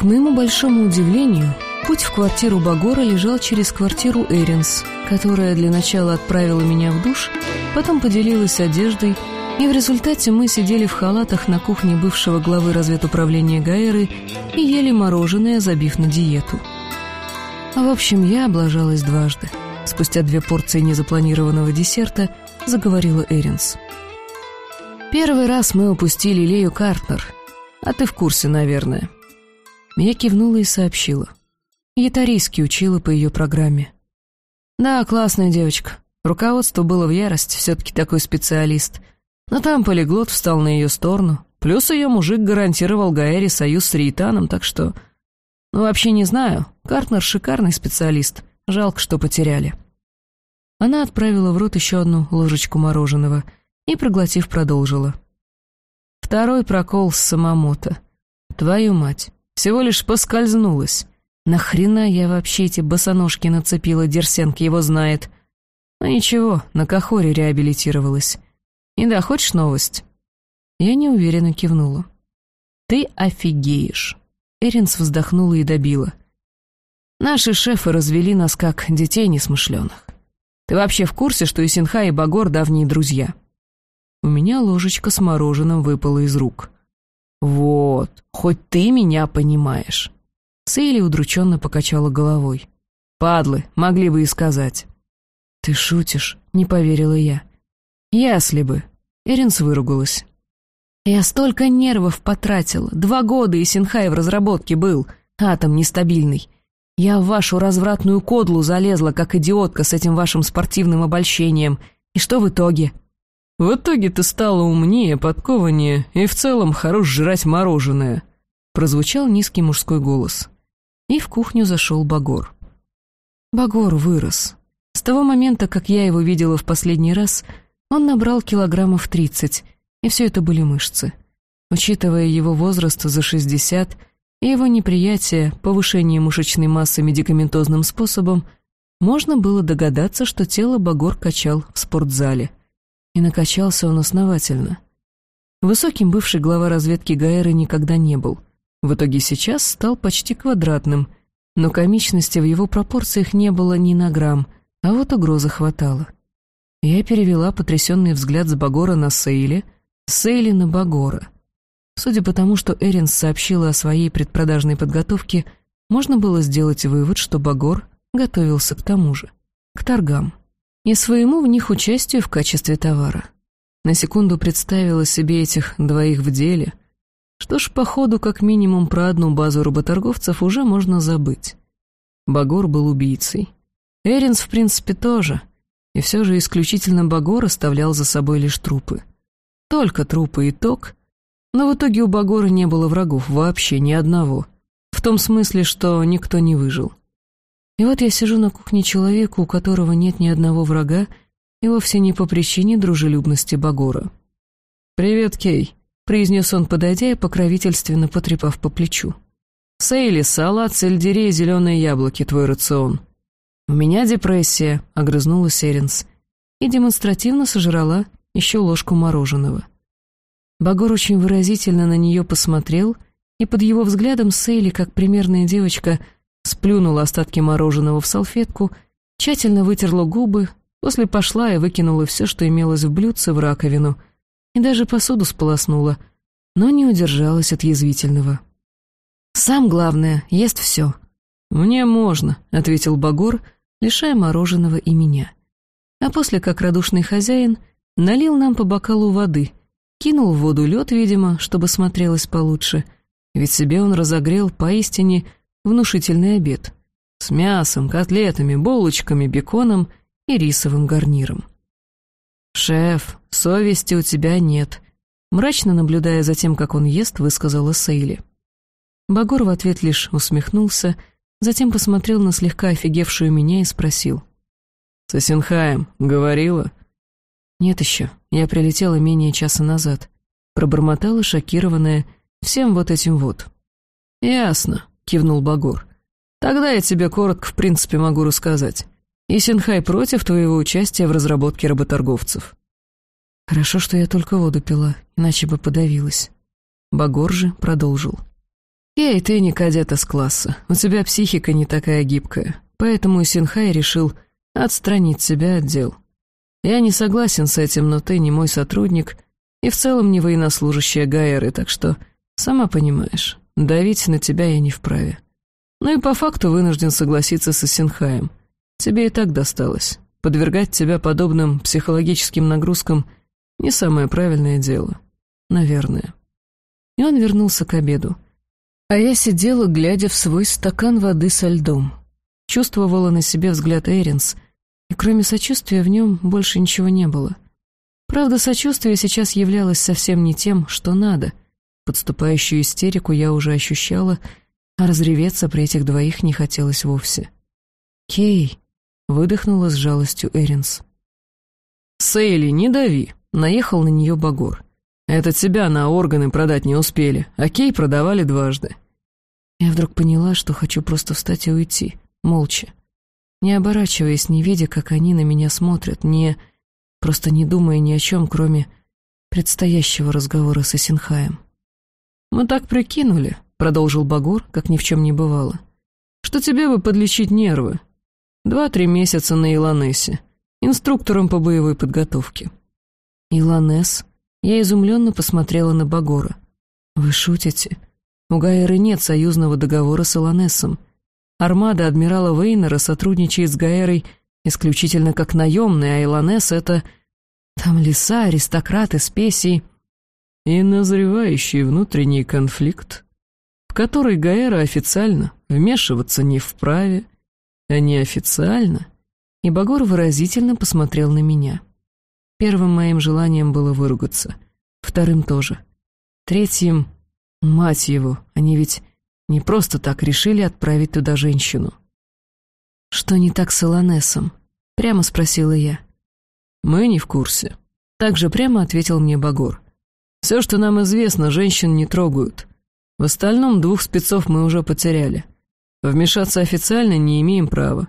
К моему большому удивлению, путь в квартиру Багора лежал через квартиру Эринс, которая для начала отправила меня в душ, потом поделилась одеждой, и в результате мы сидели в халатах на кухне бывшего главы разведуправления Гайеры и ели мороженое, забив на диету. В общем, я облажалась дважды. Спустя две порции незапланированного десерта заговорила Эринс. «Первый раз мы упустили Лею Картнер, а ты в курсе, наверное». Я кивнула и сообщила. Ятарийский учила по ее программе. «Да, классная девочка. Руководство было в ярость, все-таки такой специалист. Но там полиглот встал на ее сторону. Плюс ее мужик гарантировал Гаэре союз с Рейтаном, так что... Ну, вообще не знаю. Картнер шикарный специалист. Жалко, что потеряли». Она отправила в рот еще одну ложечку мороженого и, проглотив, продолжила. Второй прокол с Самомото. Твою мать. Всего лишь поскользнулась. Нахрена я вообще эти босоножки нацепила, Дерсенк его знает. Но ну, ничего, на Кахоре реабилитировалась. И да, хочешь новость?» Я неуверенно кивнула. «Ты офигеешь!» Эринс вздохнула и добила. «Наши шефы развели нас как детей несмышленых. Ты вообще в курсе, что Исинха и Багор давние друзья?» У меня ложечка с мороженым выпала из рук. «Вот, хоть ты меня понимаешь». Сейли удрученно покачала головой. «Падлы, могли бы и сказать». «Ты шутишь?» — не поверила я. «Если бы». Эринс выругалась. «Я столько нервов потратила. Два года и Синхай в разработке был. Атом нестабильный. Я в вашу развратную кодлу залезла, как идиотка с этим вашим спортивным обольщением. И что в итоге?» В итоге ты стала умнее, подкованнее и в целом хорош жрать мороженое», — прозвучал низкий мужской голос. И в кухню зашел Багор. Багор вырос. С того момента, как я его видела в последний раз, он набрал килограммов тридцать, и все это были мышцы. Учитывая его возраст за шестьдесят и его неприятие повышения мышечной массы медикаментозным способом, можно было догадаться, что тело Багор качал в спортзале — и накачался он основательно. Высоким бывший глава разведки Гаэры никогда не был. В итоге сейчас стал почти квадратным, но комичности в его пропорциях не было ни на грамм, а вот угрозы хватало. Я перевела потрясенный взгляд с Багора на Сейли, Сейли на Багора. Судя по тому, что Эринс сообщила о своей предпродажной подготовке, можно было сделать вывод, что Багор готовился к тому же, к торгам и своему в них участию в качестве товара. На секунду представила себе этих двоих в деле. Что ж, походу, как минимум про одну базу работорговцев уже можно забыть. Багор был убийцей. Эринс, в принципе, тоже. И все же исключительно Багор оставлял за собой лишь трупы. Только трупы и ток. Но в итоге у Багора не было врагов, вообще ни одного. В том смысле, что никто не выжил. И вот я сижу на кухне человека, у которого нет ни одного врага, и вовсе не по причине дружелюбности Багора. «Привет, Кей», — произнес он, подойдя и покровительственно потрепав по плечу. «Сейли, салат, сельдерей зеленые яблоки, твой рацион». «У меня депрессия», — огрызнулась Эринс, и демонстративно сожрала еще ложку мороженого. Багор очень выразительно на нее посмотрел, и под его взглядом Сейли, как примерная девочка, — сплюнула остатки мороженого в салфетку, тщательно вытерла губы, после пошла и выкинула все, что имелось в блюдце, в раковину, и даже посуду сполоснула, но не удержалась от язвительного. «Сам, главное, ест все». «Мне можно», — ответил Багор, лишая мороженого и меня. А после, как радушный хозяин, налил нам по бокалу воды, кинул в воду лед, видимо, чтобы смотрелось получше, ведь себе он разогрел поистине внушительный обед с мясом, котлетами, булочками, беконом и рисовым гарниром. «Шеф, совести у тебя нет», — мрачно наблюдая за тем, как он ест, высказала Сейли. Багор в ответ лишь усмехнулся, затем посмотрел на слегка офигевшую меня и спросил. «С Осенхаем говорила?» «Нет еще, я прилетела менее часа назад», — пробормотала шокированная всем вот этим вот. «Ясно», кивнул Багор. «Тогда я тебе коротко, в принципе, могу рассказать. И Синхай против твоего участия в разработке работорговцев». «Хорошо, что я только воду пила, иначе бы подавилась». Багор же продолжил. «Эй, ты не кадет из класса, у тебя психика не такая гибкая, поэтому Синхай решил отстранить себя от дел. Я не согласен с этим, но ты не мой сотрудник и в целом не военнослужащая Гаэры, так что, сама понимаешь, давить на тебя я не вправе. Ну и по факту вынужден согласиться с Синхаем. Тебе и так досталось. Подвергать тебя подобным психологическим нагрузкам не самое правильное дело. Наверное. И он вернулся к обеду. А я сидела, глядя в свой стакан воды со льдом. Чувствовала на себе взгляд Эринс, и кроме сочувствия в нем больше ничего не было. Правда, сочувствие сейчас являлось совсем не тем, что надо. Подступающую истерику я уже ощущала, а разреветься при этих двоих не хотелось вовсе. «Кей!» — выдохнула с жалостью Эринс. «Сейли, не дави!» — наехал на нее Багор. «Это тебя на органы продать не успели, а Кей продавали дважды». Я вдруг поняла, что хочу просто встать и уйти, молча. Не оборачиваясь, не видя, как они на меня смотрят, не... просто не думая ни о чем, кроме предстоящего разговора с Исенхаем. «Мы так прикинули», — продолжил Багор, как ни в чем не бывало, «что тебе бы подлечить нервы. Два-три месяца на Илонесе, инструктором по боевой подготовке». «Илонес?» Я изумленно посмотрела на Багора. «Вы шутите? У Гайеры нет союзного договора с Илонесом. Армада адмирала Вейнера сотрудничает с Гаэрой исключительно как наемный, а Илонес — это... Там леса, аристократы, спеси И назревающий внутренний конфликт, в который Гаэра официально вмешиваться не вправе, а неофициально. И Багор выразительно посмотрел на меня. Первым моим желанием было выругаться. Вторым тоже. Третьим... Мать его, они ведь не просто так решили отправить туда женщину. «Что не так с Илонесом?» — прямо спросила я. «Мы не в курсе». Так же прямо ответил мне Багор. «Все, что нам известно, женщин не трогают. В остальном двух спецов мы уже потеряли. Вмешаться официально не имеем права.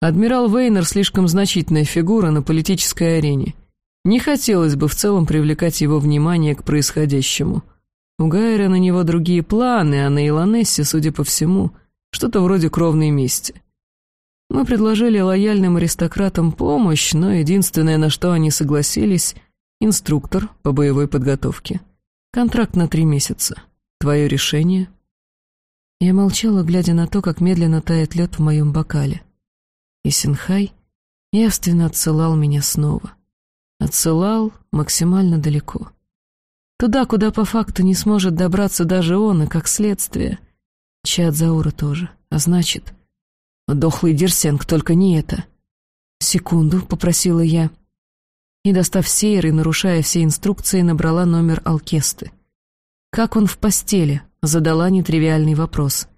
Адмирал Вейнер слишком значительная фигура на политической арене. Не хотелось бы в целом привлекать его внимание к происходящему. У Гайра на него другие планы, а на Илонессе, судя по всему, что-то вроде кровной мести. Мы предложили лояльным аристократам помощь, но единственное, на что они согласились — инструктор по боевой подготовке. Контракт на три месяца. Твое решение? Я молчала, глядя на то, как медленно тает лед в моем бокале. И Синхай явственно отсылал меня снова. Отсылал максимально далеко. Туда, куда по факту не сможет добраться даже он, и как следствие. Чад Заура тоже. А значит... Дохлый Дерсенг, только не это. «Секунду», — попросила я. И, достав сейр и нарушая все инструкции, набрала номер Алкесты. «Как он в постели?» — задала нетривиальный вопрос.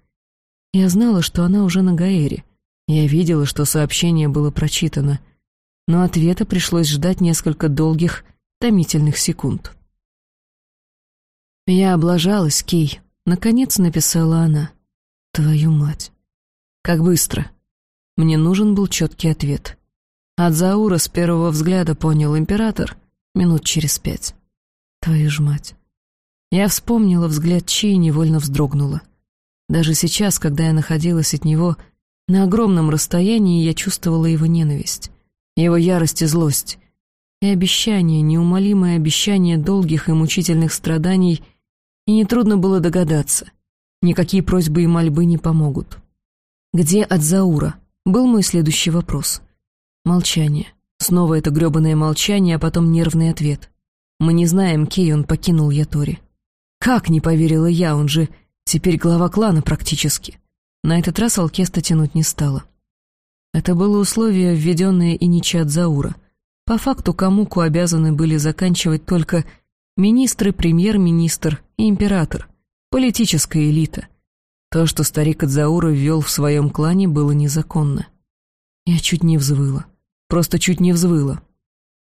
Я знала, что она уже на Гаэре. Я видела, что сообщение было прочитано но ответа пришлось ждать несколько долгих, томительных секунд. «Я облажалась, Кей», — наконец написала она. «Твою мать! Как быстро!» Мне нужен был четкий ответ. От Заура с первого взгляда понял император минут через пять. Твою ж мать! Я вспомнила взгляд Чи и невольно вздрогнула. Даже сейчас, когда я находилась от него на огромном расстоянии, я чувствовала его ненависть его ярость и злость, и обещание, неумолимое обещание долгих и мучительных страданий, и нетрудно было догадаться, никакие просьбы и мольбы не помогут. «Где Адзаура?» — был мой следующий вопрос. Молчание. Снова это грёбаное молчание, а потом нервный ответ. Мы не знаем, кей он покинул Ятори. Как не поверила я, он же теперь глава клана практически. На этот раз Алкеста тянуть не стала. Это было условие, введенное и Иничи Заура. По факту Камуку обязаны были заканчивать только министры, премьер-министр и император, политическая элита. То, что старик Адзаура ввел в своем клане, было незаконно. Я чуть не взвыла. Просто чуть не взвыла.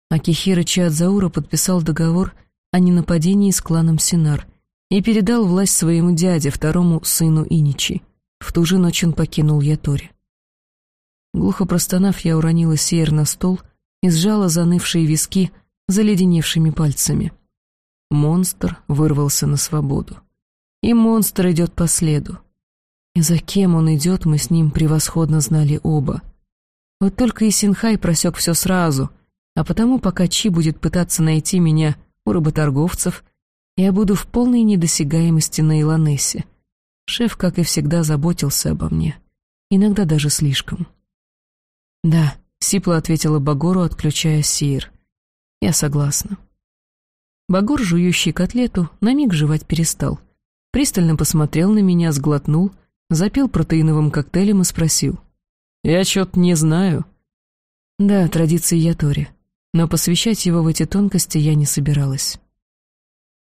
Акихира Чиадзаура подписал договор о ненападении с кланом Синар и передал власть своему дяде, второму сыну Иничи. В ту же ночь он покинул Ятори. Глухо простонав, я уронила сейр на стол и сжала занывшие виски заледеневшими пальцами. Монстр вырвался на свободу. и монстр идет по следу. И за кем он идет, мы с ним превосходно знали оба. Вот только и Синхай просек все сразу, а потому пока Чи будет пытаться найти меня у работорговцев, я буду в полной недосягаемости на Илонессе. Шеф, как и всегда, заботился обо мне. Иногда даже слишком. «Да», — Сипла ответила Багору, отключая Сиер. «Я согласна». Багор, жующий котлету, на миг жевать перестал. Пристально посмотрел на меня, сглотнул, запил протеиновым коктейлем и спросил. «Я чё-то не знаю». Да, традиции Ятори, но посвящать его в эти тонкости я не собиралась.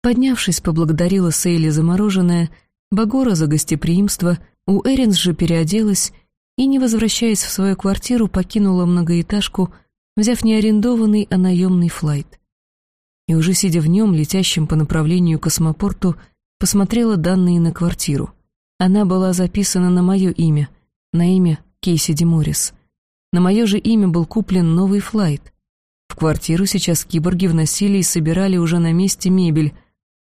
Поднявшись, поблагодарила Сейли за мороженое, Багора за гостеприимство, у Эринс же переоделась и, не возвращаясь в свою квартиру, покинула многоэтажку, взяв не арендованный, а наемный флайт. И уже сидя в нем, летящем по направлению к космопорту, посмотрела данные на квартиру. Она была записана на мое имя, на имя Кейси Деморис. На мое же имя был куплен новый флайт. В квартиру сейчас киборги вносили и собирали уже на месте мебель,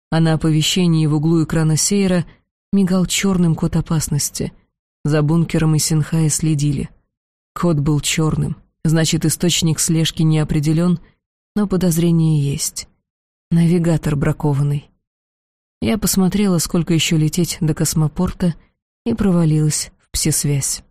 а на оповещении в углу экрана сейра — мигал черным код опасности. За бункером и Синхая следили. Код был черным, значит, источник слежки не определен, но подозрение есть. Навигатор бракованный. Я посмотрела, сколько еще лететь до космопорта, и провалилась в псисвязь.